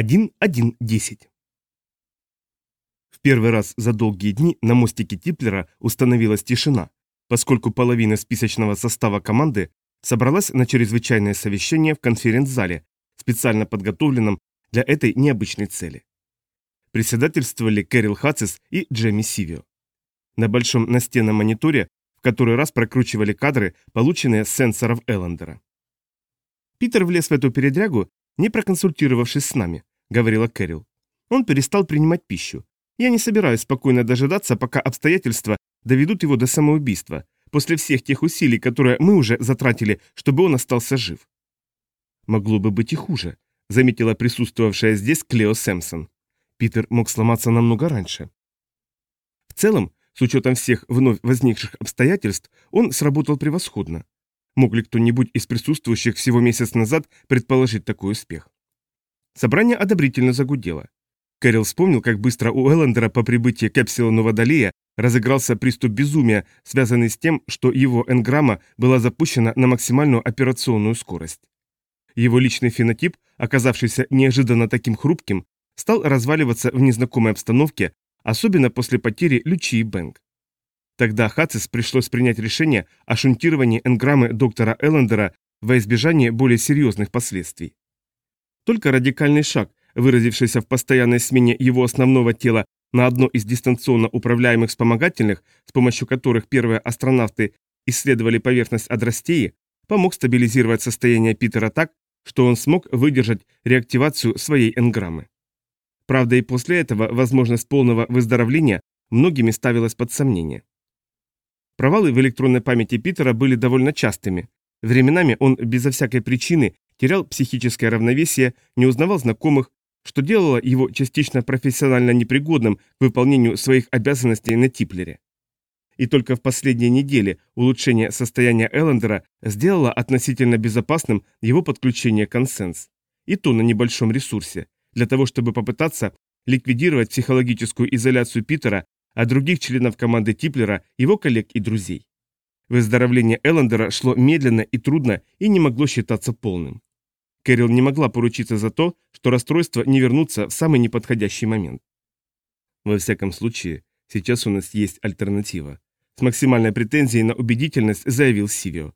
1.1.10. В первый раз за долгие дни на мостике Типлера установилась тишина, поскольку половина списочного состава команды собралась на чрезвычайное совещание в конференц-зале, специально подготовленном для этой необычной цели. Председательствовали Кэрил Хацис и Джемми Сивио. На большом настенном мониторе в который раз прокручивали кадры, полученные с сенсоров Эллендера. Питер влез в эту передрягу, не проконсультировавшись с нами, говорила Кэрил. Он перестал принимать пищу. Я не собираюсь спокойно дожидаться, пока обстоятельства доведут его до самоубийства, после всех тех усилий, которые мы уже затратили, чтобы он остался жив. Могло бы быть и хуже, заметила присутствовавшая здесь Клео Сэмпсон. Питер мог сломаться намного раньше. В целом, с учетом всех вновь возникших обстоятельств, он сработал превосходно. Мог ли кто-нибудь из присутствующих всего месяц назад предположить такой успех? Собрание одобрительно загудело. Кэрилл вспомнил, как быстро у Эллендера по прибытии к Эпсилону разыгрался приступ безумия, связанный с тем, что его энграмма была запущена на максимальную операционную скорость. Его личный фенотип, оказавшийся неожиданно таким хрупким, стал разваливаться в незнакомой обстановке, особенно после потери Лючи и Бэнк. Тогда Хацис пришлось принять решение о шунтировании энграммы доктора Эллендера во избежание более серьезных последствий. Только радикальный шаг, выразившийся в постоянной смене его основного тела на одно из дистанционно управляемых вспомогательных, с помощью которых первые астронавты исследовали поверхность Адрастеи, помог стабилизировать состояние Питера так, что он смог выдержать реактивацию своей энграммы. Правда, и после этого возможность полного выздоровления многими ставилась под сомнение. Провалы в электронной памяти Питера были довольно частыми. Временами он безо всякой причины терял психическое равновесие, не узнавал знакомых, что делало его частично профессионально непригодным к выполнению своих обязанностей на Типлере. И только в последние недели улучшение состояния Эллендера сделало относительно безопасным его подключение консенс. И то на небольшом ресурсе, для того, чтобы попытаться ликвидировать психологическую изоляцию Питера от других членов команды Типлера, его коллег и друзей. Выздоровление Эллендера шло медленно и трудно и не могло считаться полным. Кэрил не могла поручиться за то, что расстройство не вернутся в самый неподходящий момент. Во всяком случае, сейчас у нас есть альтернатива. С максимальной претензией на убедительность заявил Сивио.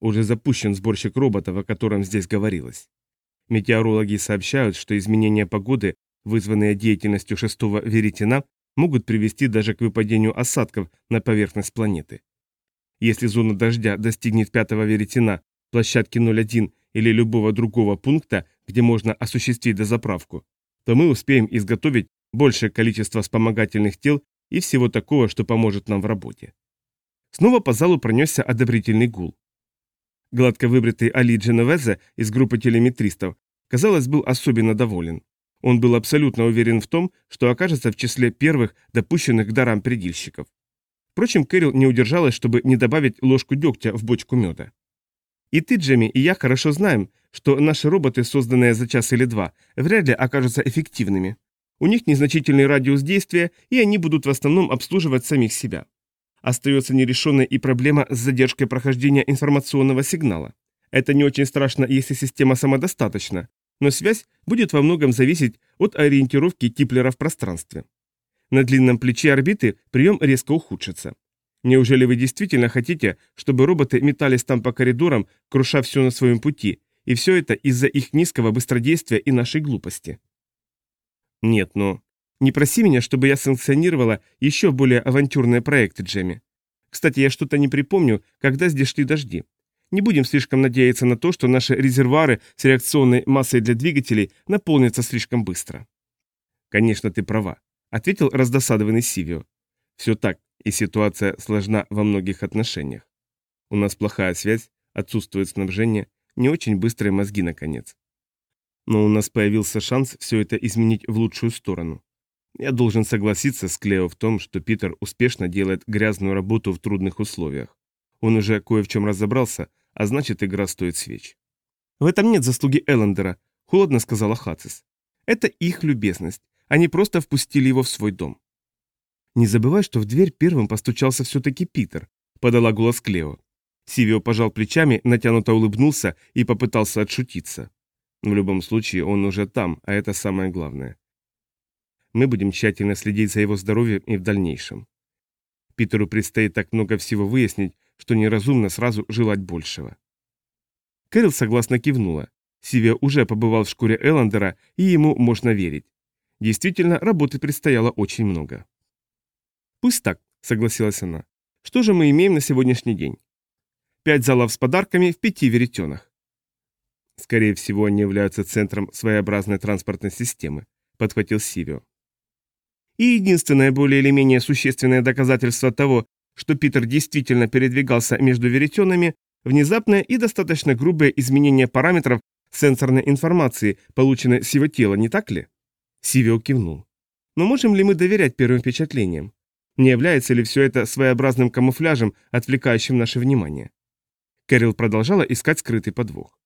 Уже запущен сборщик роботов, о котором здесь говорилось. Метеорологи сообщают, что изменения погоды, вызванные деятельностью шестого веретена, могут привести даже к выпадению осадков на поверхность планеты. Если зона дождя достигнет пятого веретена, площадки 01 или любого другого пункта, где можно осуществить дозаправку, то мы успеем изготовить большее количество вспомогательных тел и всего такого, что поможет нам в работе. Снова по залу пронесся одобрительный гул. Гладко выбритый Али Дженовезе из группы телеметристов, казалось, был особенно доволен. Он был абсолютно уверен в том, что окажется в числе первых допущенных к дарам предельщиков. Впрочем, Кэрил не удержалась, чтобы не добавить ложку дегтя в бочку меда. И ты, Джемми, и я хорошо знаем, что наши роботы, созданные за час или два, вряд ли окажутся эффективными. У них незначительный радиус действия, и они будут в основном обслуживать самих себя. Остается нерешенной и проблема с задержкой прохождения информационного сигнала. Это не очень страшно, если система самодостаточна, но связь будет во многом зависеть от ориентировки Киплера в пространстве. На длинном плече орбиты прием резко ухудшится. Неужели вы действительно хотите, чтобы роботы метались там по коридорам, круша все на своем пути, и все это из-за их низкого быстродействия и нашей глупости? Нет, но не проси меня, чтобы я санкционировала еще более авантюрные проекты, Джемми. Кстати, я что-то не припомню, когда здесь шли дожди. Не будем слишком надеяться на то, что наши резервуары с реакционной массой для двигателей наполнятся слишком быстро. Конечно, ты права, ответил раздосадованный Сивио. Все так, и ситуация сложна во многих отношениях. У нас плохая связь, отсутствует снабжение, не очень быстрые мозги, наконец. Но у нас появился шанс все это изменить в лучшую сторону. Я должен согласиться с Клео в том, что Питер успешно делает грязную работу в трудных условиях. Он уже кое в чем разобрался, а значит игра стоит свеч. В этом нет заслуги Эллендера, холодно сказала Хацис. Это их любезность. Они просто впустили его в свой дом. Не забывай, что в дверь первым постучался все-таки Питер, подала голос Клео. Сивио пожал плечами, натянуто улыбнулся и попытался отшутиться. В любом случае, он уже там, а это самое главное. Мы будем тщательно следить за его здоровьем и в дальнейшем. Питеру предстоит так много всего выяснить, что неразумно сразу желать большего. Кэрил согласно кивнула. Сивия уже побывал в шкуре Эллендера, и ему можно верить. Действительно, работы предстояло очень много. «Пусть так», — согласилась она. «Что же мы имеем на сегодняшний день?» «Пять залов с подарками в пяти веретенах». «Скорее всего, они являются центром своеобразной транспортной системы», — подхватил Сивио. И единственное более или менее существенное доказательство того, что Питер действительно передвигался между веретенами, внезапное и достаточно грубое изменение параметров сенсорной информации, полученной с его тела, не так ли? Сивио кивнул. Но можем ли мы доверять первым впечатлениям? Не является ли все это своеобразным камуфляжем, отвлекающим наше внимание? Кэрил продолжала искать скрытый подвох.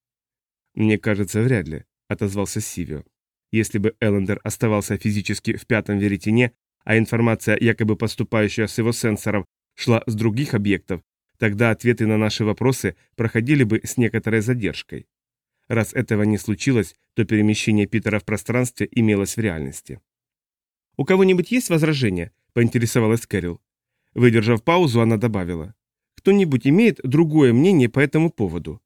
«Мне кажется, вряд ли», — отозвался Сивио. Если бы Эллендер оставался физически в пятом веретене, а информация, якобы поступающая с его сенсоров, шла с других объектов, тогда ответы на наши вопросы проходили бы с некоторой задержкой. Раз этого не случилось, то перемещение Питера в пространстве имелось в реальности. «У кого-нибудь есть возражения?» – поинтересовалась Кэрил. Выдержав паузу, она добавила. «Кто-нибудь имеет другое мнение по этому поводу?»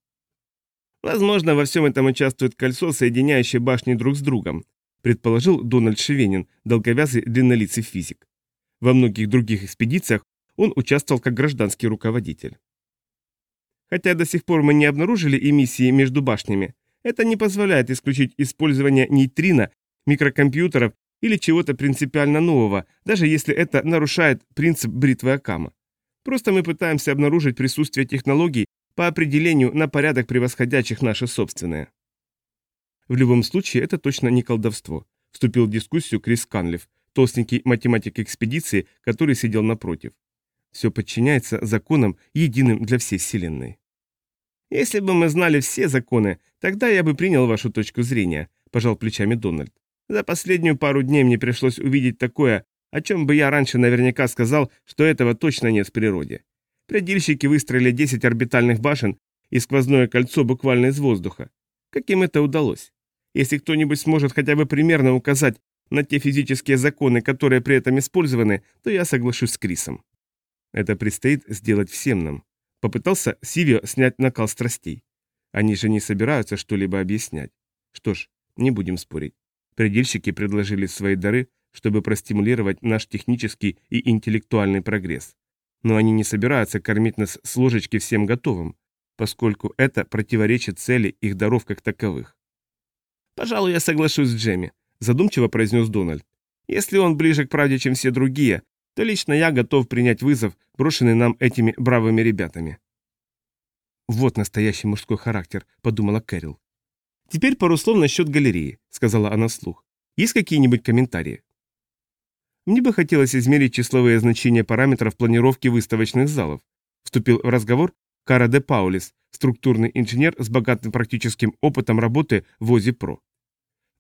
Возможно, во всем этом участвует кольцо, соединяющее башни друг с другом, предположил Дональд Шевенин, долговязый длиннолицый физик. Во многих других экспедициях он участвовал как гражданский руководитель. Хотя до сих пор мы не обнаружили эмиссии между башнями, это не позволяет исключить использование нейтрино, микрокомпьютеров или чего-то принципиально нового, даже если это нарушает принцип бритвы Акама. Просто мы пытаемся обнаружить присутствие технологий, по определению на порядок превосходящих наши собственные. В любом случае, это точно не колдовство, вступил в дискуссию Крис Канлиф, толстенький математик экспедиции, который сидел напротив. Все подчиняется законам, единым для всей Вселенной. Если бы мы знали все законы, тогда я бы принял вашу точку зрения, пожал плечами Дональд. За последнюю пару дней мне пришлось увидеть такое, о чем бы я раньше наверняка сказал, что этого точно нет в природе. Предельщики выстроили 10 орбитальных башен и сквозное кольцо буквально из воздуха. Как им это удалось? Если кто-нибудь сможет хотя бы примерно указать на те физические законы, которые при этом использованы, то я соглашусь с Крисом. Это предстоит сделать всем нам. Попытался Сивио снять накал страстей. Они же не собираются что-либо объяснять. Что ж, не будем спорить. Предельщики предложили свои дары, чтобы простимулировать наш технический и интеллектуальный прогресс но они не собираются кормить нас с ложечки всем готовым, поскольку это противоречит цели их даров как таковых. «Пожалуй, я соглашусь с Джемми», – задумчиво произнес Дональд. «Если он ближе к правде, чем все другие, то лично я готов принять вызов, брошенный нам этими бравыми ребятами». «Вот настоящий мужской характер», – подумала Кэрил. «Теперь пару слов насчет галереи», – сказала она вслух. «Есть какие-нибудь комментарии?» Мне бы хотелось измерить числовые значения параметров планировки выставочных залов. Вступил в разговор Кара де Паулис, структурный инженер с богатым практическим опытом работы в ОЗИ-ПРО.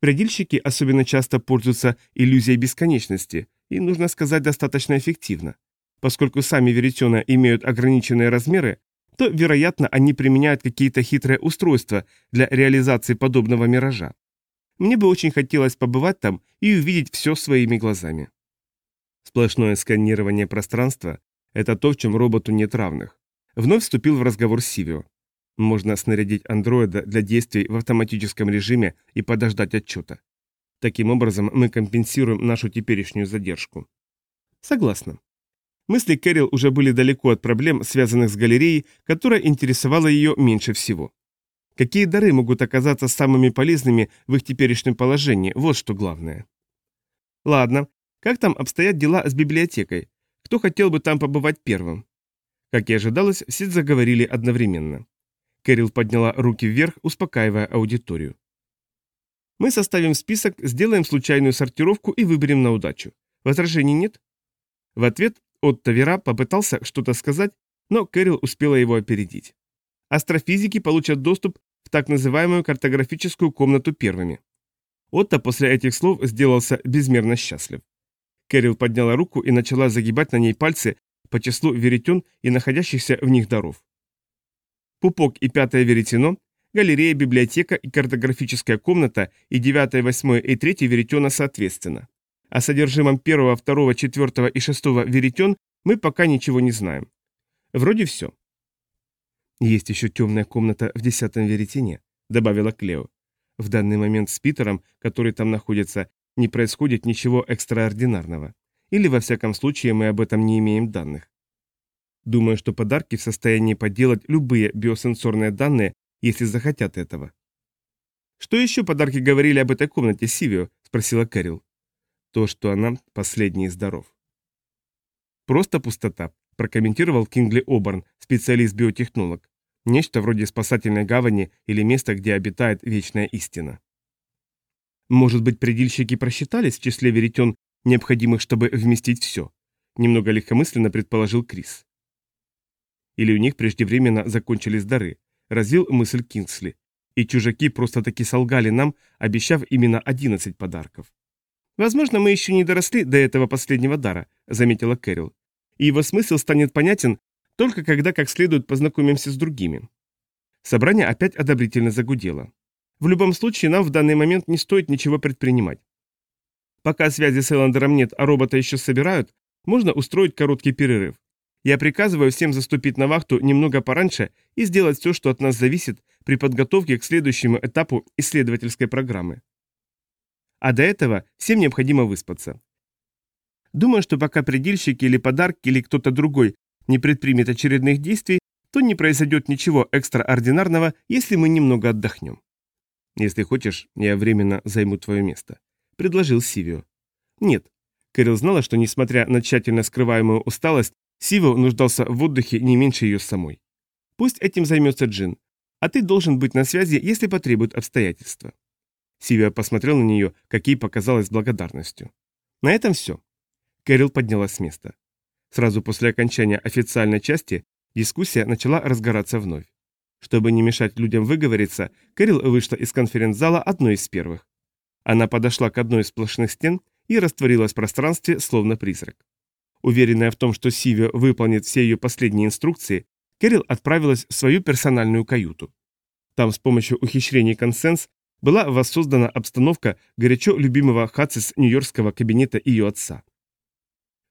Предельщики особенно часто пользуются иллюзией бесконечности, и, нужно сказать, достаточно эффективно. Поскольку сами веретена имеют ограниченные размеры, то, вероятно, они применяют какие-то хитрые устройства для реализации подобного миража. Мне бы очень хотелось побывать там и увидеть все своими глазами. Сплошное сканирование пространства – это то, в чем роботу нет равных. Вновь вступил в разговор Сивио. Можно снарядить андроида для действий в автоматическом режиме и подождать отчета. Таким образом, мы компенсируем нашу теперешнюю задержку. Согласна. Мысли Кэрил уже были далеко от проблем, связанных с галереей, которая интересовала ее меньше всего. Какие дары могут оказаться самыми полезными в их теперешнем положении, вот что главное. Ладно, как там обстоят дела с библиотекой? Кто хотел бы там побывать первым? Как и ожидалось, все заговорили одновременно. Кэрил подняла руки вверх, успокаивая аудиторию. Мы составим список, сделаем случайную сортировку и выберем на удачу. Возражений нет? В ответ Отто Вера попытался что-то сказать, но Кэрил успела его опередить. Астрофизики получат доступ в так называемую картографическую комнату первыми. Отто после этих слов сделался безмерно счастлив. Кэрил подняла руку и начала загибать на ней пальцы по числу веретен и находящихся в них даров. Пупок и пятое веретено галерея, библиотека и картографическая комната и 9, 8 и 3 веретена соответственно. О содержимом 1, 2, 4 и 6 веретен мы пока ничего не знаем. Вроде все. Есть еще темная комната в 10 веретене, добавила Клео. В данный момент с Питером, который там находится, не происходит ничего экстраординарного. Или во всяком случае мы об этом не имеем данных. Думаю, что подарки в состоянии подделать любые биосенсорные данные, если захотят этого. «Что еще подарки говорили об этой комнате, Сивио?» – спросила Кэрил. То, что она последний здоров. «Просто пустота», – прокомментировал Кингли Оберн, специалист-биотехнолог. «Нечто вроде спасательной гавани или места, где обитает вечная истина». «Может быть, предельщики просчитались в числе веретен, необходимых, чтобы вместить все?» – немного легкомысленно предположил Крис. Или у них преждевременно закончились дары, развил мысль Кингсли. И чужаки просто-таки солгали нам, обещав именно 11 подарков. «Возможно, мы еще не доросли до этого последнего дара», — заметила Кэрил. «И его смысл станет понятен только когда как следует познакомимся с другими». Собрание опять одобрительно загудело. В любом случае, нам в данный момент не стоит ничего предпринимать. Пока связи с Эллендером нет, а робота еще собирают, можно устроить короткий перерыв. Я приказываю всем заступить на вахту немного пораньше и сделать все, что от нас зависит при подготовке к следующему этапу исследовательской программы. А до этого всем необходимо выспаться. Думаю, что пока предельщики или подарки или кто-то другой не предпримет очередных действий, то не произойдет ничего экстраординарного, если мы немного отдохнем. Если хочешь, я временно займу твое место, предложил Сивио. Нет. Кэрил знала, что несмотря на тщательно скрываемую усталость, Сиво нуждался в отдыхе не меньше ее самой. Пусть этим займется Джин, а ты должен быть на связи, если потребуют обстоятельства. Сивия посмотрел на нее, как ей показалось благодарностью. На этом все. Кэрил поднялась с места. Сразу после окончания официальной части дискуссия начала разгораться вновь. Чтобы не мешать людям выговориться, Кэрил вышла из конференц-зала одной из первых. Она подошла к одной из сплошных стен и растворилась в пространстве, словно призрак. Уверенная в том, что Сивио выполнит все ее последние инструкции, Кэрил отправилась в свою персональную каюту. Там с помощью ухищрений консенс была воссоздана обстановка горячо любимого Хацис нью-йоркского кабинета ее отца.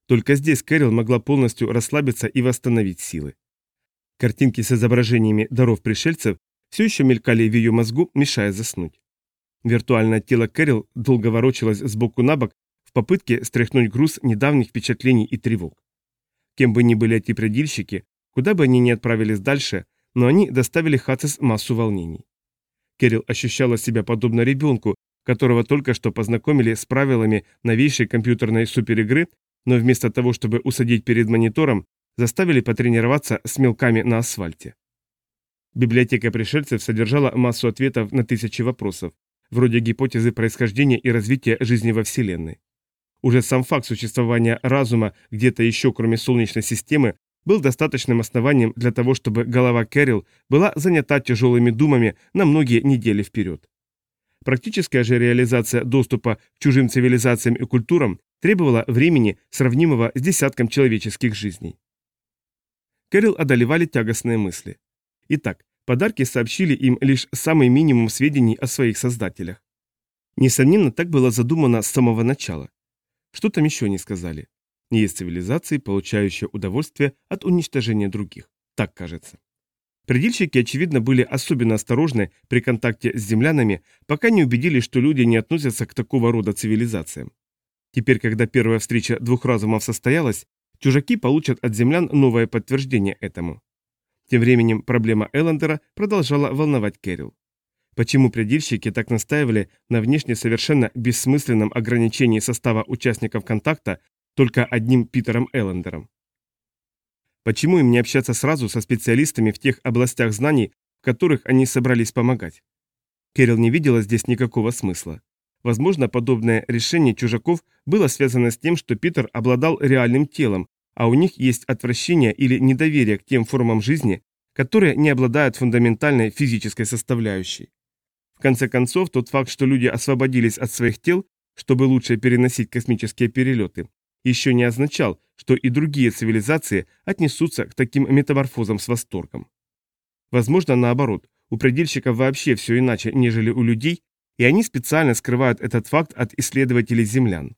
Только здесь Кэрил могла полностью расслабиться и восстановить силы. Картинки с изображениями даров пришельцев все еще мелькали в ее мозгу, мешая заснуть. Виртуальное тело Кэрил долго ворочалось сбоку на бок, в попытке стряхнуть груз недавних впечатлений и тревог. Кем бы ни были эти предельщики, куда бы они ни отправились дальше, но они доставили Хацис массу волнений. Кэрил ощущала себя подобно ребенку, которого только что познакомили с правилами новейшей компьютерной суперигры, но вместо того, чтобы усадить перед монитором, заставили потренироваться с мелками на асфальте. Библиотека пришельцев содержала массу ответов на тысячи вопросов, вроде гипотезы происхождения и развития жизни во Вселенной. Уже сам факт существования разума где-то еще, кроме Солнечной системы, был достаточным основанием для того, чтобы голова Кэрил была занята тяжелыми думами на многие недели вперед. Практическая же реализация доступа к чужим цивилизациям и культурам требовала времени, сравнимого с десятком человеческих жизней. Кэрил одолевали тягостные мысли. Итак, подарки сообщили им лишь самый минимум сведений о своих создателях. Несомненно, так было задумано с самого начала. Что там еще не сказали? Не есть цивилизации, получающие удовольствие от уничтожения других. Так кажется. Предельщики, очевидно, были особенно осторожны при контакте с землянами, пока не убедились, что люди не относятся к такого рода цивилизациям. Теперь, когда первая встреча двух разумов состоялась, чужаки получат от землян новое подтверждение этому. Тем временем проблема Эллендера продолжала волновать Кэрил. Почему предельщики так настаивали на внешне совершенно бессмысленном ограничении состава участников контакта только одним Питером Эллендером? Почему им не общаться сразу со специалистами в тех областях знаний, в которых они собрались помогать? Кэрил не видела здесь никакого смысла. Возможно, подобное решение чужаков было связано с тем, что Питер обладал реальным телом, а у них есть отвращение или недоверие к тем формам жизни, которые не обладают фундаментальной физической составляющей. В конце концов, тот факт, что люди освободились от своих тел, чтобы лучше переносить космические перелеты, еще не означал, что и другие цивилизации отнесутся к таким метаморфозам с восторгом. Возможно, наоборот, У предельщиков вообще все иначе, нежели у людей, и они специально скрывают этот факт от исследователей землян.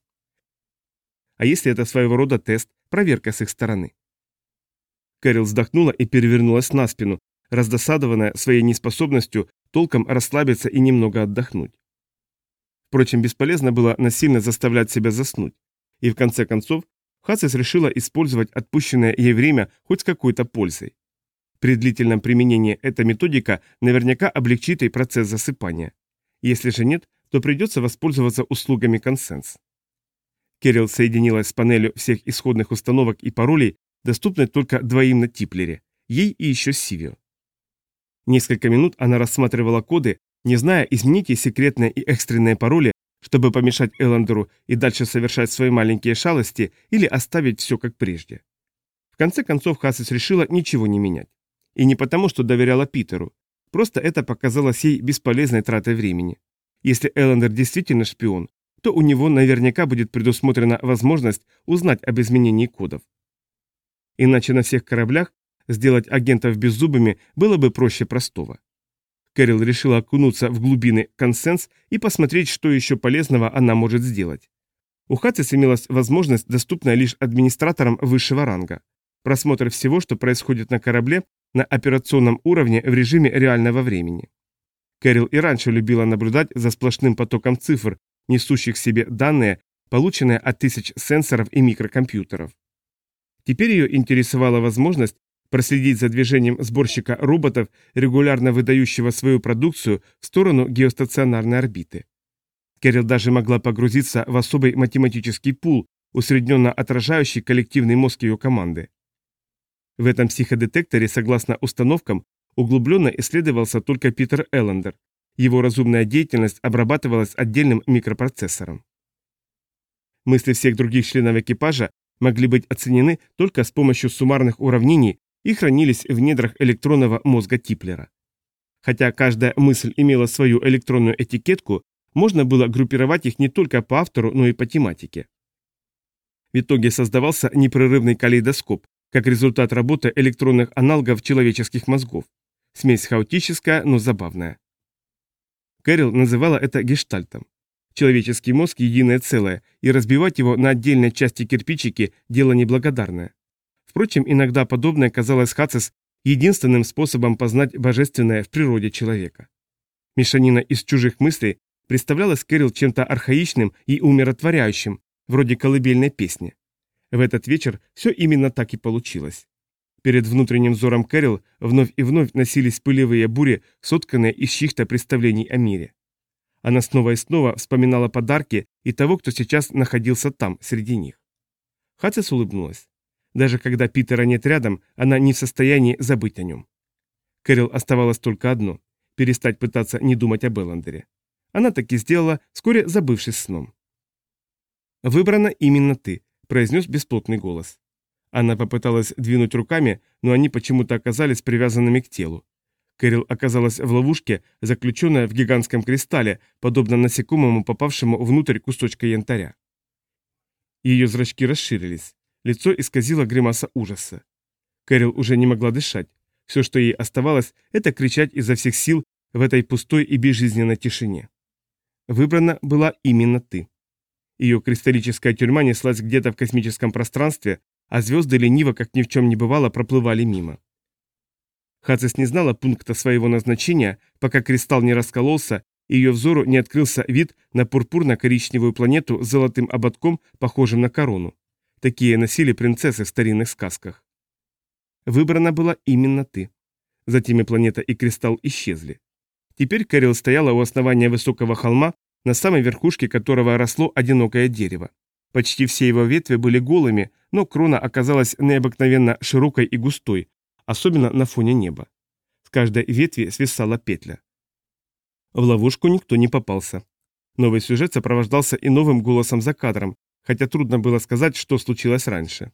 А если это своего рода тест, проверка с их стороны? Кэрил вздохнула и перевернулась на спину, раздосадованная своей неспособностью толком расслабиться и немного отдохнуть. Впрочем, бесполезно было насильно заставлять себя заснуть. И в конце концов, Хацис решила использовать отпущенное ей время хоть с какой-то пользой. При длительном применении эта методика наверняка облегчит ей процесс засыпания. Если же нет, то придется воспользоваться услугами консенс. Керил соединилась с панелью всех исходных установок и паролей, доступной только двоим на Типлере, ей и еще Сивио. Несколько минут она рассматривала коды, не зная, изменить ей секретные и экстренные пароли, чтобы помешать Эллендеру и дальше совершать свои маленькие шалости или оставить все как прежде. В конце концов Хасис решила ничего не менять. И не потому, что доверяла Питеру. Просто это показалось ей бесполезной тратой времени. Если Эллендер действительно шпион, то у него наверняка будет предусмотрена возможность узнать об изменении кодов. Иначе на всех кораблях сделать агентов беззубыми было бы проще простого. Кэрил решила окунуться в глубины консенс и посмотреть, что еще полезного она может сделать. У Хацис имелась возможность, доступная лишь администраторам высшего ранга. Просмотр всего, что происходит на корабле, на операционном уровне в режиме реального времени. Кэрил и раньше любила наблюдать за сплошным потоком цифр, несущих себе данные, полученные от тысяч сенсоров и микрокомпьютеров. Теперь ее интересовала возможность проследить за движением сборщика роботов, регулярно выдающего свою продукцию в сторону геостационарной орбиты. Кэрил даже могла погрузиться в особый математический пул, усредненно отражающий коллективный мозг ее команды. В этом психодетекторе, согласно установкам, углубленно исследовался только Питер Эллендер. Его разумная деятельность обрабатывалась отдельным микропроцессором. Мысли всех других членов экипажа могли быть оценены только с помощью суммарных уравнений и хранились в недрах электронного мозга Типлера. Хотя каждая мысль имела свою электронную этикетку, можно было группировать их не только по автору, но и по тематике. В итоге создавался непрерывный калейдоскоп, как результат работы электронных аналогов человеческих мозгов. Смесь хаотическая, но забавная. Кэрил называла это гештальтом. Человеческий мозг – единое целое, и разбивать его на отдельные части-кирпичики – дело неблагодарное. Впрочем, иногда подобное казалось Хацис единственным способом познать божественное в природе человека. Мешанина из чужих мыслей представлялась Кэрил чем-то архаичным и умиротворяющим, вроде колыбельной песни. В этот вечер все именно так и получилось. Перед внутренним взором Кэрил вновь и вновь носились пылевые бури, сотканные из чьих-то представлений о мире. Она снова и снова вспоминала подарки и того, кто сейчас находился там, среди них. Хацис улыбнулась. Даже когда Питера нет рядом, она не в состоянии забыть о нем. Кэрил оставалось только одно – перестать пытаться не думать об Эллендере. Она так и сделала, вскоре забывшись сном. «Выбрана именно ты», – произнес бесплотный голос. Она попыталась двинуть руками, но они почему-то оказались привязанными к телу. Кэрил оказалась в ловушке, заключенная в гигантском кристалле, подобно насекомому, попавшему внутрь кусочка янтаря. Ее зрачки расширились. Лицо исказило гримаса ужаса. Кэрил уже не могла дышать. Все, что ей оставалось, это кричать изо всех сил в этой пустой и безжизненной тишине. Выбрана была именно ты. Ее кристаллическая тюрьма неслась где-то в космическом пространстве, а звезды лениво, как ни в чем не бывало, проплывали мимо. Хацис не знала пункта своего назначения, пока кристалл не раскололся, и ее взору не открылся вид на пурпурно-коричневую планету с золотым ободком, похожим на корону. Такие носили принцессы в старинных сказках. Выбрана была именно ты. Затем и планета, и кристалл исчезли. Теперь Кэрил стояла у основания высокого холма, на самой верхушке которого росло одинокое дерево. Почти все его ветви были голыми, но крона оказалась необыкновенно широкой и густой, особенно на фоне неба. С каждой ветви свисала петля. В ловушку никто не попался. Новый сюжет сопровождался и новым голосом за кадром, хотя трудно было сказать, что случилось раньше.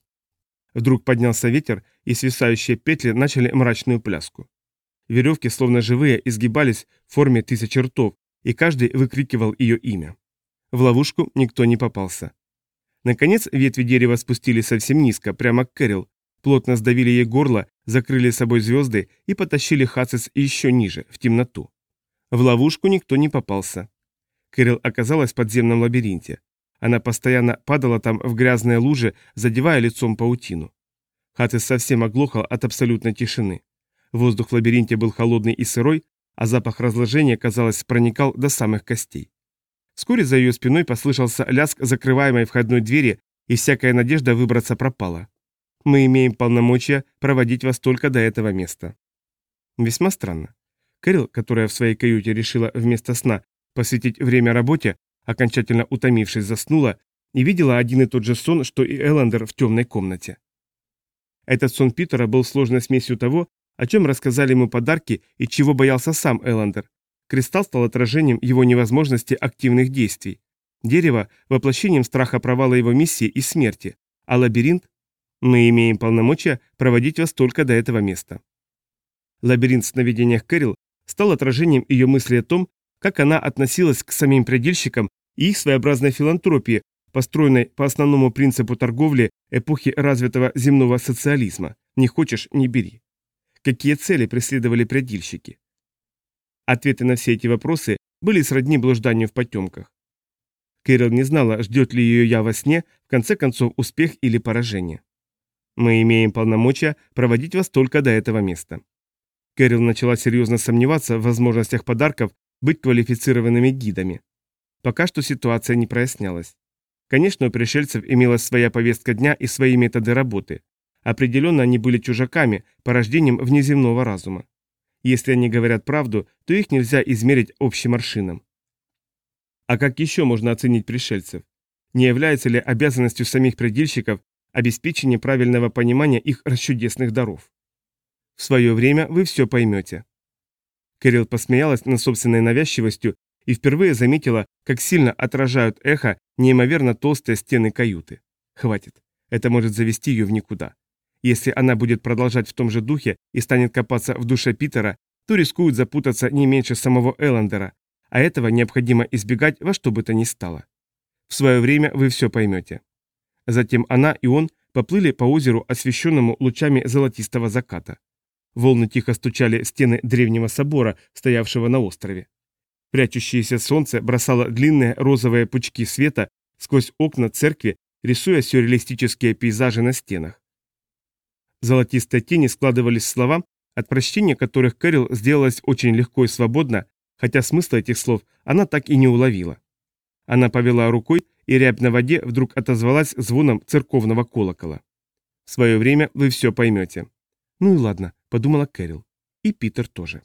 Вдруг поднялся ветер, и свисающие петли начали мрачную пляску. Веревки, словно живые, изгибались в форме тысячи ртов, и каждый выкрикивал ее имя. В ловушку никто не попался. Наконец ветви дерева спустились совсем низко, прямо к Кэрил, плотно сдавили ей горло, закрыли собой звезды и потащили Хацис еще ниже, в темноту. В ловушку никто не попался. Кэрил оказалась в подземном лабиринте. Она постоянно падала там в грязные лужи, задевая лицом паутину. Хацис совсем оглохал от абсолютной тишины. Воздух в лабиринте был холодный и сырой, а запах разложения, казалось, проникал до самых костей. Вскоре за ее спиной послышался лязг закрываемой входной двери, и всякая надежда выбраться пропала. Мы имеем полномочия проводить вас только до этого места. Весьма странно. Кэрил, которая в своей каюте решила вместо сна посвятить время работе, окончательно утомившись, заснула и видела один и тот же сон, что и Эллендер в темной комнате. Этот сон Питера был сложной смесью того, о чем рассказали ему подарки и чего боялся сам Эллендер. Кристалл стал отражением его невозможности активных действий. Дерево – воплощением страха провала его миссии и смерти, а лабиринт мы имеем полномочия проводить вас только до этого места. Лабиринт в сновидениях Кэрил стал отражением ее мысли о том, как она относилась к самим предельщикам их своеобразной филантропии, построенной по основному принципу торговли эпохи развитого земного социализма «не хочешь – не бери». Какие цели преследовали предельщики? Ответы на все эти вопросы были сродни блужданию в потемках. Кэрил не знала, ждет ли ее я во сне, в конце концов, успех или поражение. Мы имеем полномочия проводить вас только до этого места. Кэрил начала серьезно сомневаться в возможностях подарков быть квалифицированными гидами. Пока что ситуация не прояснялась. Конечно, у пришельцев имелась своя повестка дня и свои методы работы. Определенно они были чужаками, порождением внеземного разума. Если они говорят правду, то их нельзя измерить общим аршином. А как еще можно оценить пришельцев? Не является ли обязанностью самих предельщиков обеспечение правильного понимания их расчудесных даров. В свое время вы все поймете. Кэрилл посмеялась над собственной навязчивостью и впервые заметила, как сильно отражают эхо неимоверно толстые стены каюты. Хватит, это может завести ее в никуда. Если она будет продолжать в том же духе и станет копаться в душе Питера, то рискует запутаться не меньше самого Эллендера, а этого необходимо избегать во что бы то ни стало. В свое время вы все поймете. Затем она и он поплыли по озеру, освещенному лучами золотистого заката. Волны тихо стучали в стены древнего собора, стоявшего на острове. Прячущееся солнце бросало длинные розовые пучки света сквозь окна церкви, рисуя сюрреалистические пейзажи на стенах. Золотистые тени складывались в слова, от прочтения которых Кэрил сделалась очень легко и свободно, хотя смысла этих слов она так и не уловила. Она повела рукой, и рябь на воде вдруг отозвалась звоном церковного колокола. В свое время вы все поймете. Ну и ладно, подумала Кэрил. И Питер тоже.